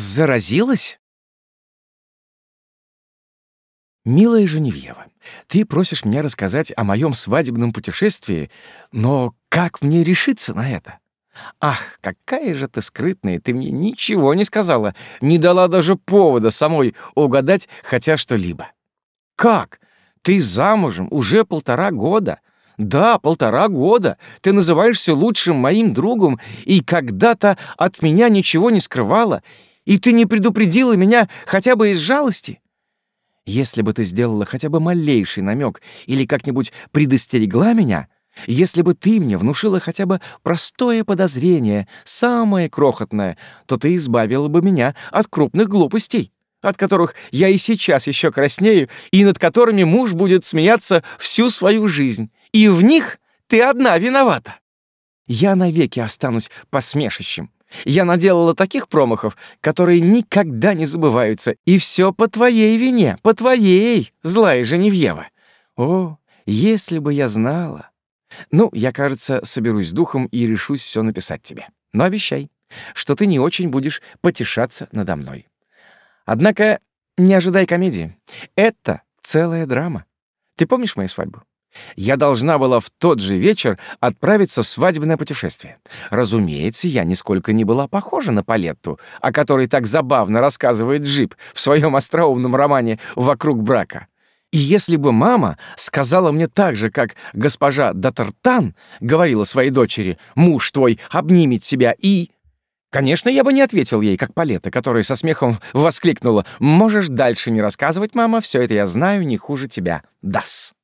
заразилась? «Милая Женевьева, ты просишь меня рассказать о моем свадебном путешествии, но как мне решиться на это? Ах, какая же ты скрытная, ты мне ничего не сказала, не дала даже повода самой угадать хотя что-либо. Как? Ты замужем уже полтора года? Да, полтора года. Ты называешься лучшим моим другом и когда-то от меня ничего не скрывала, и ты не предупредила меня хотя бы из жалости. Если бы ты сделала хотя бы малейший намек или как-нибудь предостерегла меня, если бы ты мне внушила хотя бы простое подозрение, самое крохотное, то ты избавила бы меня от крупных глупостей, от которых я и сейчас еще краснею, и над которыми муж будет смеяться всю свою жизнь. И в них ты одна виновата. Я навеки останусь посмешищем. Я наделала таких промахов, которые никогда не забываются, и все по твоей вине, по твоей, злая Женевьева. О, если бы я знала. Ну, я, кажется, соберусь с духом и решусь все написать тебе. Но обещай, что ты не очень будешь потешаться надо мной. Однако не ожидай комедии. Это целая драма. Ты помнишь мою свадьбу? Я должна была в тот же вечер отправиться в свадебное путешествие. Разумеется, я нисколько не была похожа на Палетту, о которой так забавно рассказывает Джип в своем остроумном романе «Вокруг брака». И если бы мама сказала мне так же, как госпожа Датартан говорила своей дочери, «Муж твой обнимет себя и...» Конечно, я бы не ответил ей, как Палета, которая со смехом воскликнула, «Можешь дальше не рассказывать, мама, все это я знаю не хуже тебя. Дас».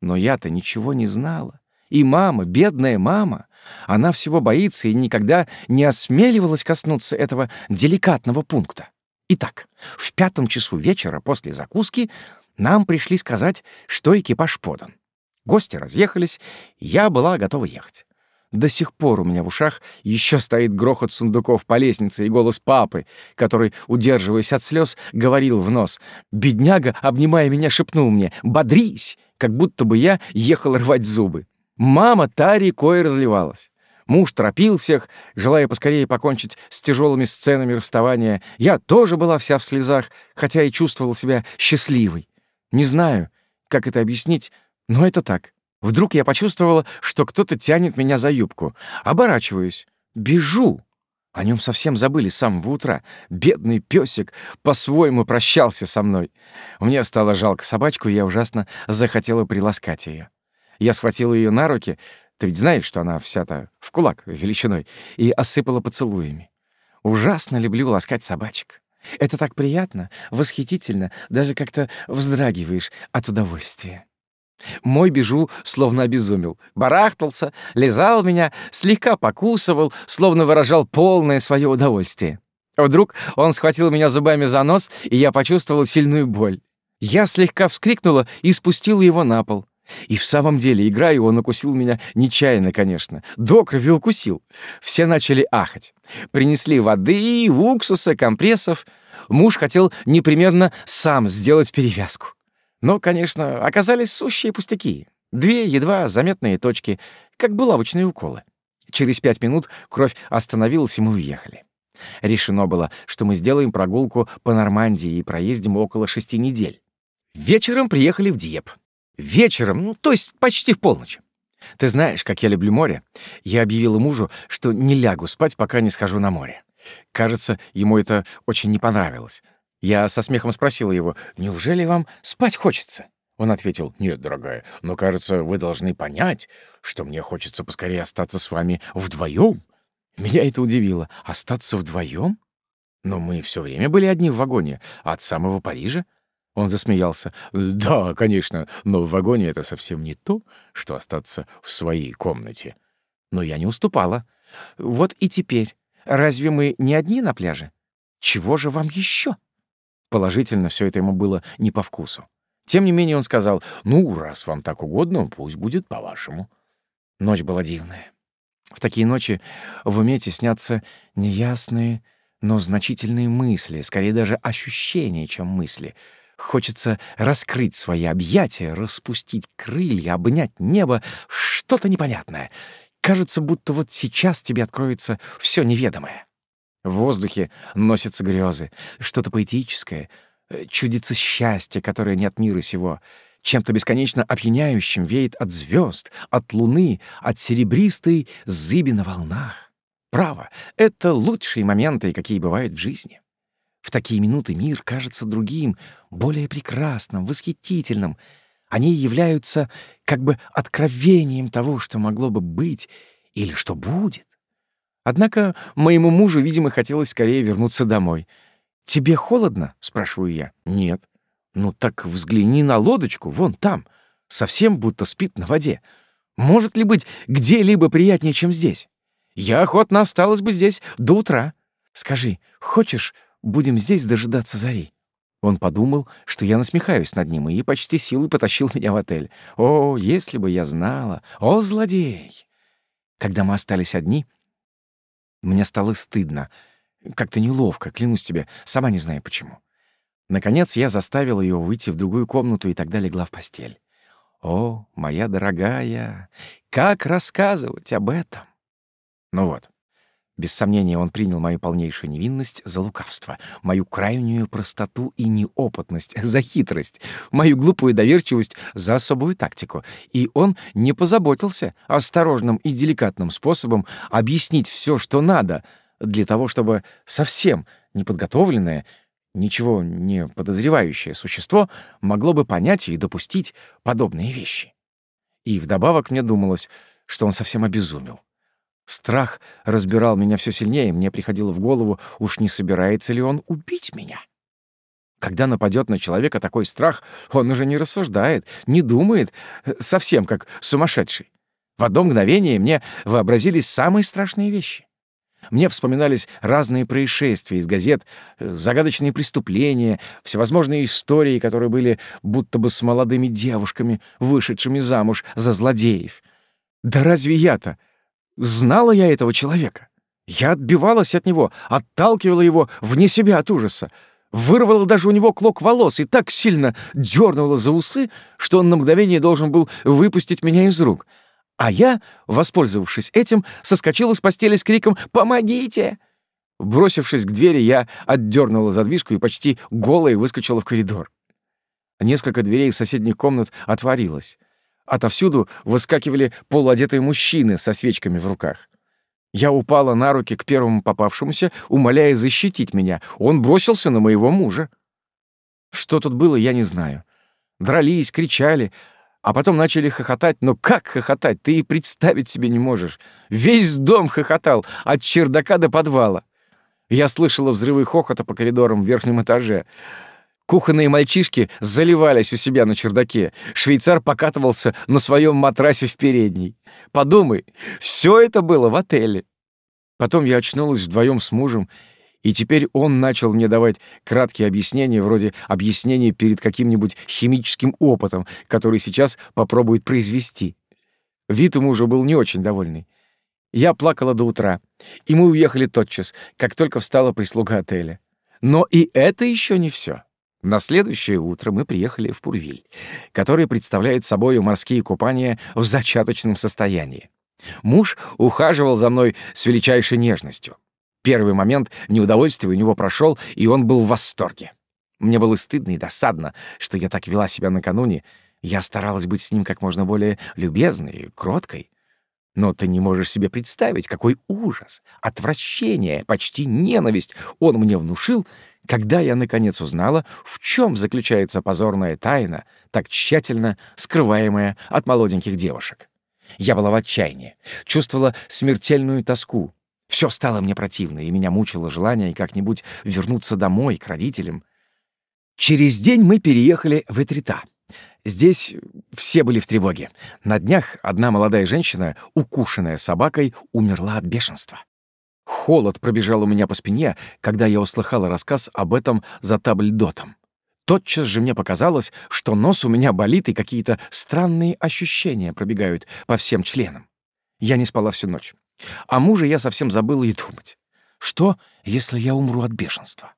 Но я-то ничего не знала. И мама, бедная мама, она всего боится и никогда не осмеливалась коснуться этого деликатного пункта. Итак, в пятом часу вечера после закуски нам пришли сказать, что экипаж подан. Гости разъехались, я была готова ехать. До сих пор у меня в ушах еще стоит грохот сундуков по лестнице и голос папы, который, удерживаясь от слез, говорил в нос. Бедняга, обнимая меня, шепнул мне «Бодрись!» Как будто бы я ехал рвать зубы. Мама та рекой разливалась. Муж торопил всех, желая поскорее покончить с тяжелыми сценами расставания. Я тоже была вся в слезах, хотя и чувствовал себя счастливой. Не знаю, как это объяснить, но это так. Вдруг я почувствовала, что кто-то тянет меня за юбку. Оборачиваюсь. Бежу. О нем совсем забыли с самого утра. Бедный песик по-своему прощался со мной. Мне стало жалко собачку, и я ужасно захотела приласкать ее. Я схватила ее на руки, ты ведь знаешь, что она вся-то в кулак величиной, и осыпала поцелуями. Ужасно люблю ласкать собачек. Это так приятно, восхитительно, даже как-то вздрагиваешь от удовольствия. Мой бежу словно обезумел. Барахтался, лизал меня, слегка покусывал, словно выражал полное свое удовольствие. Вдруг он схватил меня зубами за нос, и я почувствовал сильную боль. Я слегка вскрикнула и спустила его на пол. И в самом деле, играя, он укусил меня нечаянно, конечно. До крови укусил. Все начали ахать. Принесли воды, уксуса, компрессов. Муж хотел непременно сам сделать перевязку. Но, конечно, оказались сущие пустяки. Две едва заметные точки, как булавочные уколы. Через пять минут кровь остановилась, и мы уехали. Решено было, что мы сделаем прогулку по Нормандии и проездим около шести недель. Вечером приехали в Диеп. Вечером, ну, то есть почти в полночь. Ты знаешь, как я люблю море. Я объявила мужу, что не лягу спать, пока не схожу на море. Кажется, ему это очень не понравилось. Я со смехом спросила его, «Неужели вам спать хочется?» Он ответил, «Нет, дорогая, но, кажется, вы должны понять, что мне хочется поскорее остаться с вами вдвоем». Меня это удивило. Остаться вдвоем? Но мы все время были одни в вагоне, от самого Парижа. Он засмеялся. «Да, конечно, но в вагоне это совсем не то, что остаться в своей комнате». Но я не уступала. «Вот и теперь. Разве мы не одни на пляже? Чего же вам еще?» Положительно, все это ему было не по вкусу. Тем не менее он сказал, «Ну, раз вам так угодно, пусть будет по-вашему». Ночь была дивная. В такие ночи в уме теснятся неясные, но значительные мысли, скорее даже ощущения, чем мысли. Хочется раскрыть свои объятия, распустить крылья, обнять небо, что-то непонятное. Кажется, будто вот сейчас тебе откроется все неведомое. В воздухе носятся грезы, что-то поэтическое, э, чудится счастье, которое нет мира сего. Чем-то бесконечно опьяняющим веет от звезд, от луны, от серебристой зыби на волнах. Право, это лучшие моменты, какие бывают в жизни. В такие минуты мир кажется другим, более прекрасным, восхитительным. Они являются как бы откровением того, что могло бы быть или что будет. Однако моему мужу, видимо, хотелось скорее вернуться домой. «Тебе холодно?» — спрашиваю я. «Нет». «Ну так взгляни на лодочку, вон там. Совсем будто спит на воде. Может ли быть где-либо приятнее, чем здесь? Я охотно осталась бы здесь до утра. Скажи, хочешь, будем здесь дожидаться зари?» Он подумал, что я насмехаюсь над ним, и почти силой потащил меня в отель. О, если бы я знала! О, злодей! Когда мы остались одни, мне стало стыдно. Как-то неловко, клянусь тебе, сама не знаю почему. Наконец я заставила ее выйти в другую комнату и тогда легла в постель. О, моя дорогая, как рассказывать об этом? Ну вот, без сомнения, он принял мою полнейшую невинность за лукавство, мою крайнюю простоту и неопытность за хитрость, мою глупую доверчивость за особую тактику. И он не позаботился осторожным и деликатным способом объяснить все, что надо, для того, чтобы совсем неподготовленное, ничего не подозревающее существо могло бы понять и допустить подобные вещи. И вдобавок мне думалось, что он совсем обезумел. Страх разбирал меня все сильнее, мне приходило в голову, уж не собирается ли он убить меня. Когда нападет на человека такой страх, он уже не рассуждает, не думает, э, совсем как сумасшедший. В одно мгновение мне вообразились самые страшные вещи. Мне вспоминались разные происшествия из газет, э, загадочные преступления, всевозможные истории, которые были будто бы с молодыми девушками, вышедшими замуж за злодеев. Да разве я-то Знала я этого человека. Я отбивалась от него, отталкивала его вне себя от ужаса, вырвала даже у него клок волос и так сильно дернула за усы, что он на мгновение должен был выпустить меня из рук. А я, воспользовавшись этим, соскочила с постели с криком «Помогите!». Бросившись к двери, я отдернула задвижку и почти голой выскочила в коридор. Несколько дверей соседних комнат отворилось. Отовсюду выскакивали полуодетые мужчины со свечками в руках. Я упала на руки к первому попавшемуся, умоляя защитить меня. Он бросился на моего мужа. Что тут было, я не знаю. Дрались, кричали, а потом начали хохотать. Но как хохотать, ты и представить себе не можешь. Весь дом хохотал, от чердака до подвала. Я слышала взрывы хохота по коридорам в верхнем этаже. Кухонные мальчишки заливались у себя на чердаке. Швейцар покатывался на своем матрасе в передней. Подумай, все это было в отеле. Потом я очнулась вдвоем с мужем, и теперь он начал мне давать краткие объяснения, вроде объяснений перед каким-нибудь химическим опытом, который сейчас попробует произвести. Вид у мужа был не очень довольный. Я плакала до утра, и мы уехали тотчас, как только встала прислуга отеля. Но и это еще не все. На следующее утро мы приехали в Пурвиль, который представляет собой морские купания в зачаточном состоянии. Муж ухаживал за мной с величайшей нежностью. Первый момент неудовольствия у него прошел, и он был в восторге. Мне было стыдно и досадно, что я так вела себя накануне. Я старалась быть с ним как можно более любезной и кроткой. Но ты не можешь себе представить, какой ужас, отвращение, почти ненависть он мне внушил, когда я наконец узнала, в чем заключается позорная тайна, так тщательно скрываемая от молоденьких девушек. Я была в отчаянии, чувствовала смертельную тоску. Все стало мне противно, и меня мучило желание как-нибудь вернуться домой, к родителям. Через день мы переехали в Этрита. Здесь все были в тревоге. На днях одна молодая женщина, укушенная собакой, умерла от бешенства. Холод пробежал у меня по спине, когда я услыхала рассказ об этом за табльдотом. Тотчас же мне показалось, что нос у меня болит, и какие-то странные ощущения пробегают по всем членам. Я не спала всю ночь. О муже я совсем забыла и думать. Что, если я умру от бешенства?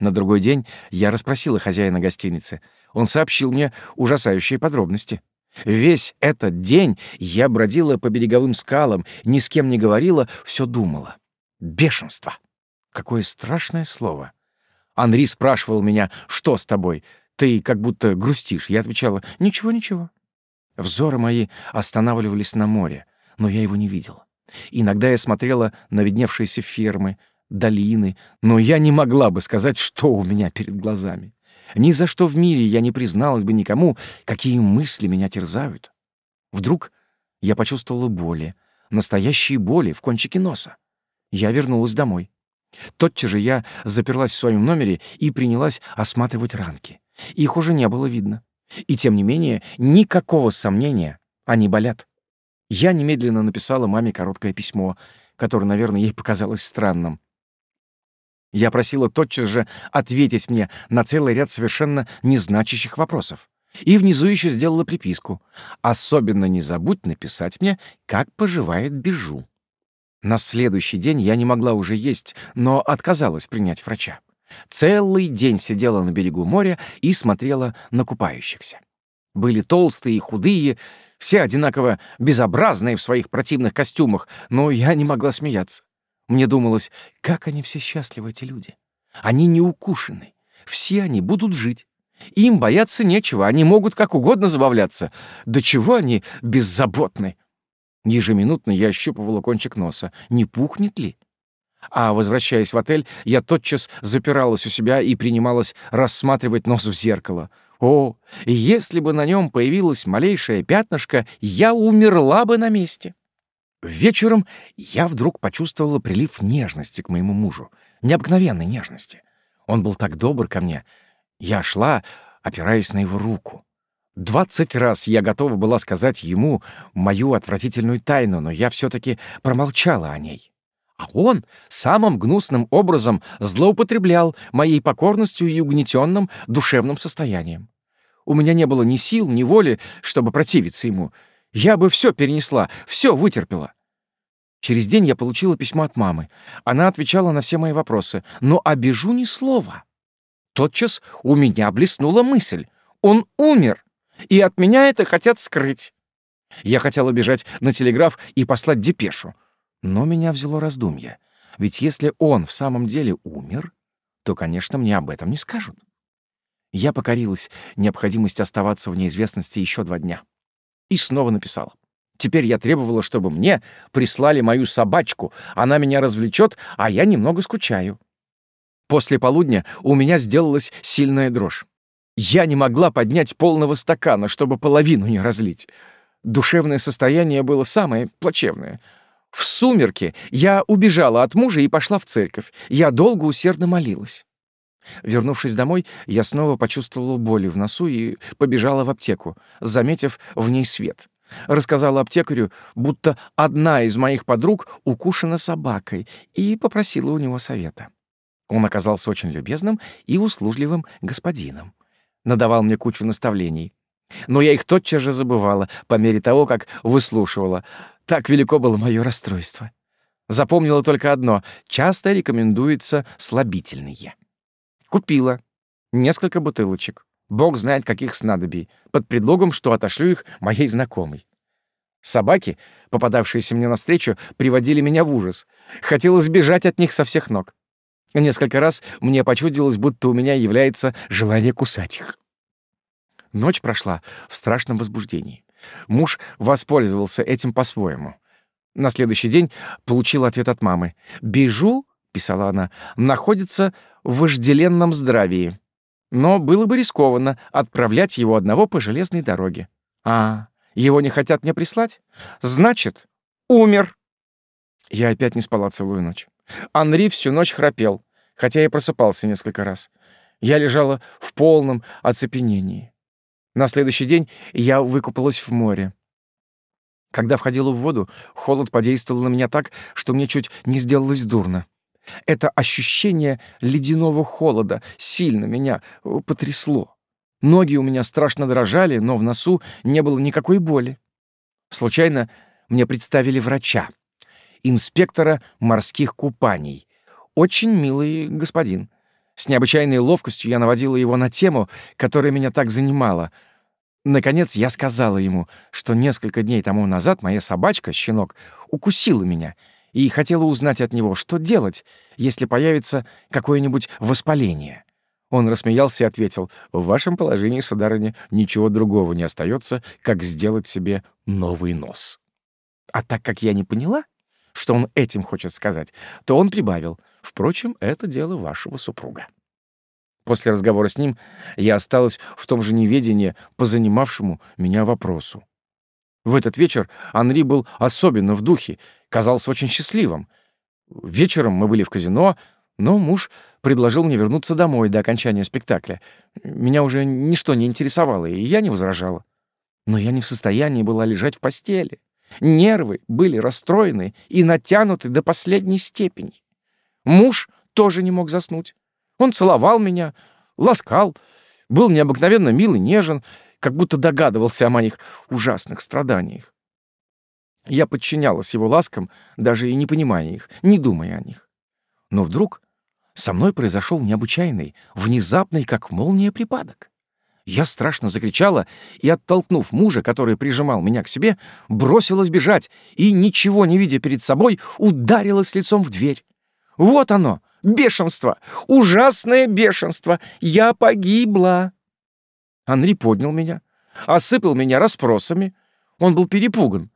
На другой день я расспросила хозяина гостиницы. Он сообщил мне ужасающие подробности. Весь этот день я бродила по береговым скалам, ни с кем не говорила, все думала. Бешенство. Какое страшное слово. Анри спрашивал меня, что с тобой? Ты как будто грустишь. Я отвечала, ничего, ничего. Взоры мои останавливались на море, но я его не видела. Иногда я смотрела на видневшиеся фермы, долины, но я не могла бы сказать, что у меня перед глазами. Ни за что в мире я не призналась бы никому, какие мысли меня терзают. Вдруг я почувствовала боли, настоящие боли в кончике носа. Я вернулась домой. Тотчас же я заперлась в своем номере и принялась осматривать ранки. Их уже не было видно. И тем не менее, никакого сомнения, они болят. Я немедленно написала маме короткое письмо, которое, наверное, ей показалось странным. Я просила тотчас же ответить мне на целый ряд совершенно незначащих вопросов. И внизу еще сделала приписку. Особенно не забудь написать мне, как поживает Бежу. На следующий день я не могла уже есть, но отказалась принять врача. Целый день сидела на берегу моря и смотрела на купающихся. Были толстые и худые, все одинаково безобразные в своих противных костюмах, но я не могла смеяться. Мне думалось, как они все счастливы, эти люди. Они не укушены. Все они будут жить. Им бояться нечего, они могут как угодно забавляться. До чего они беззаботны? Ежеминутно я ощупывала кончик носа. Не пухнет ли? А, возвращаясь в отель, я тотчас запиралась у себя и принималась рассматривать нос в зеркало. О, если бы на нем появилось малейшее пятнышко, я умерла бы на месте. Вечером я вдруг почувствовала прилив нежности к моему мужу, необыкновенной нежности. Он был так добр ко мне. Я шла, опираясь на его руку. Двадцать раз я готова была сказать ему мою отвратительную тайну, но я все-таки промолчала о ней. А он самым гнусным образом злоупотреблял моей покорностью и угнетенным душевным состоянием. У меня не было ни сил, ни воли, чтобы противиться ему. Я бы все перенесла, все вытерпела. Через день я получила письмо от мамы. Она отвечала на все мои вопросы, но обижу ни слова. Тотчас у меня блеснула мысль. Он умер и от меня это хотят скрыть. Я хотел бежать на телеграф и послать депешу, но меня взяло раздумье. Ведь если он в самом деле умер, то, конечно, мне об этом не скажут. Я покорилась необходимости оставаться в неизвестности еще два дня. И снова написала. Теперь я требовала, чтобы мне прислали мою собачку. Она меня развлечет, а я немного скучаю. После полудня у меня сделалась сильная дрожь. Я не могла поднять полного стакана, чтобы половину не разлить. Душевное состояние было самое плачевное. В сумерки я убежала от мужа и пошла в церковь. Я долго усердно молилась. Вернувшись домой, я снова почувствовала боли в носу и побежала в аптеку, заметив в ней свет. Рассказала аптекарю, будто одна из моих подруг укушена собакой, и попросила у него совета. Он оказался очень любезным и услужливым господином надавал мне кучу наставлений. Но я их тотчас же забывала, по мере того, как выслушивала. Так велико было мое расстройство. Запомнила только одно — часто рекомендуется слабительные. Купила несколько бутылочек, бог знает каких снадобий, под предлогом, что отошлю их моей знакомой. Собаки, попадавшиеся мне навстречу, приводили меня в ужас. Хотела сбежать от них со всех ног. Несколько раз мне почудилось, будто у меня является желание кусать их. Ночь прошла в страшном возбуждении. Муж воспользовался этим по-своему. На следующий день получил ответ от мамы. «Бежу», — писала она, — «находится в вожделенном здравии. Но было бы рискованно отправлять его одного по железной дороге. А, его не хотят мне прислать? Значит, умер». Я опять не спала целую ночь. Анри всю ночь храпел, хотя и просыпался несколько раз. Я лежала в полном оцепенении. На следующий день я выкупалась в море. Когда входила в воду, холод подействовал на меня так, что мне чуть не сделалось дурно. Это ощущение ледяного холода сильно меня э, потрясло. Ноги у меня страшно дрожали, но в носу не было никакой боли. Случайно мне представили врача, инспектора морских купаний. Очень милый господин. С необычайной ловкостью я наводила его на тему, которая меня так занимала. Наконец я сказала ему, что несколько дней тому назад моя собачка, щенок, укусила меня, и хотела узнать от него, что делать, если появится какое-нибудь воспаление. Он рассмеялся и ответил, «В вашем положении, сударыня, ничего другого не остается, как сделать себе новый нос». А так как я не поняла, что он этим хочет сказать, то он прибавил, «Впрочем, это дело вашего супруга». После разговора с ним я осталась в том же неведении по занимавшему меня вопросу. В этот вечер Анри был особенно в духе, казался очень счастливым. Вечером мы были в казино, но муж предложил мне вернуться домой до окончания спектакля. Меня уже ничто не интересовало, и я не возражала. Но я не в состоянии была лежать в постели. Нервы были расстроены и натянуты до последней степени. Муж тоже не мог заснуть. Он целовал меня, ласкал, был необыкновенно мил и нежен, как будто догадывался о моих ужасных страданиях. Я подчинялась его ласкам, даже и не понимая их, не думая о них. Но вдруг со мной произошел необычайный, внезапный, как молния, припадок. Я страшно закричала и, оттолкнув мужа, который прижимал меня к себе, бросилась бежать и, ничего не видя перед собой, ударилась лицом в дверь. Вот оно, бешенство, ужасное бешенство. Я погибла. Анри поднял меня, осыпал меня расспросами. Он был перепуган.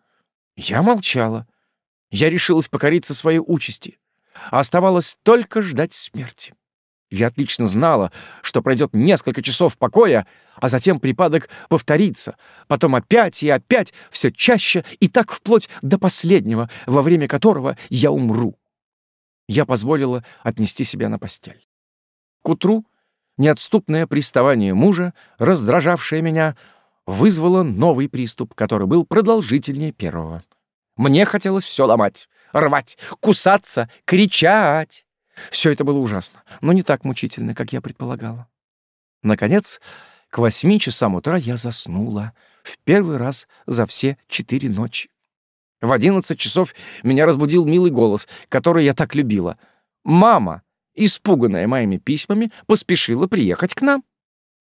Я молчала. Я решилась покориться своей участи. Оставалось только ждать смерти. Я отлично знала, что пройдет несколько часов покоя, а затем припадок повторится, потом опять и опять, все чаще и так вплоть до последнего, во время которого я умру. Я позволила отнести себя на постель. К утру неотступное приставание мужа, раздражавшее меня, вызвало новый приступ, который был продолжительнее первого. Мне хотелось все ломать, рвать, кусаться, кричать. Все это было ужасно, но не так мучительно, как я предполагала. Наконец, к восьми часам утра я заснула в первый раз за все четыре ночи. В одиннадцать часов меня разбудил милый голос, который я так любила. «Мама!» испуганная моими письмами, поспешила приехать к нам.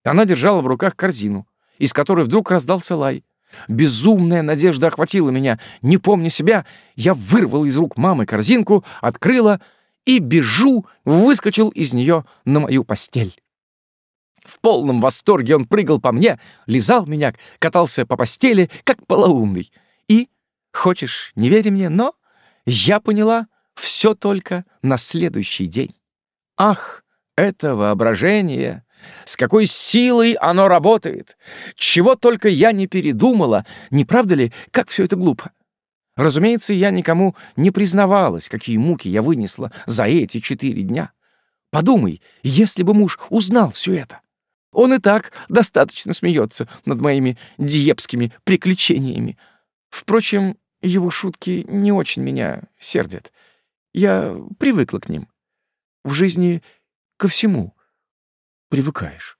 Она держала в руках корзину, из которой вдруг раздался лай. Безумная надежда охватила меня. Не помня себя, я вырвал из рук мамы корзинку, открыла и бежу, выскочил из нее на мою постель. В полном восторге он прыгал по мне, лизал меня, катался по постели, как полоумный. И, хочешь, не верь мне, но я поняла все только на следующий день. Ах, это воображение! С какой силой оно работает! Чего только я не передумала, не правда ли, как все это глупо? Разумеется, я никому не признавалась, какие муки я вынесла за эти четыре дня. Подумай, если бы муж узнал все это. Он и так достаточно смеется над моими диепскими приключениями. Впрочем, его шутки не очень меня сердят. Я привыкла к ним. В жизни ко всему привыкаешь.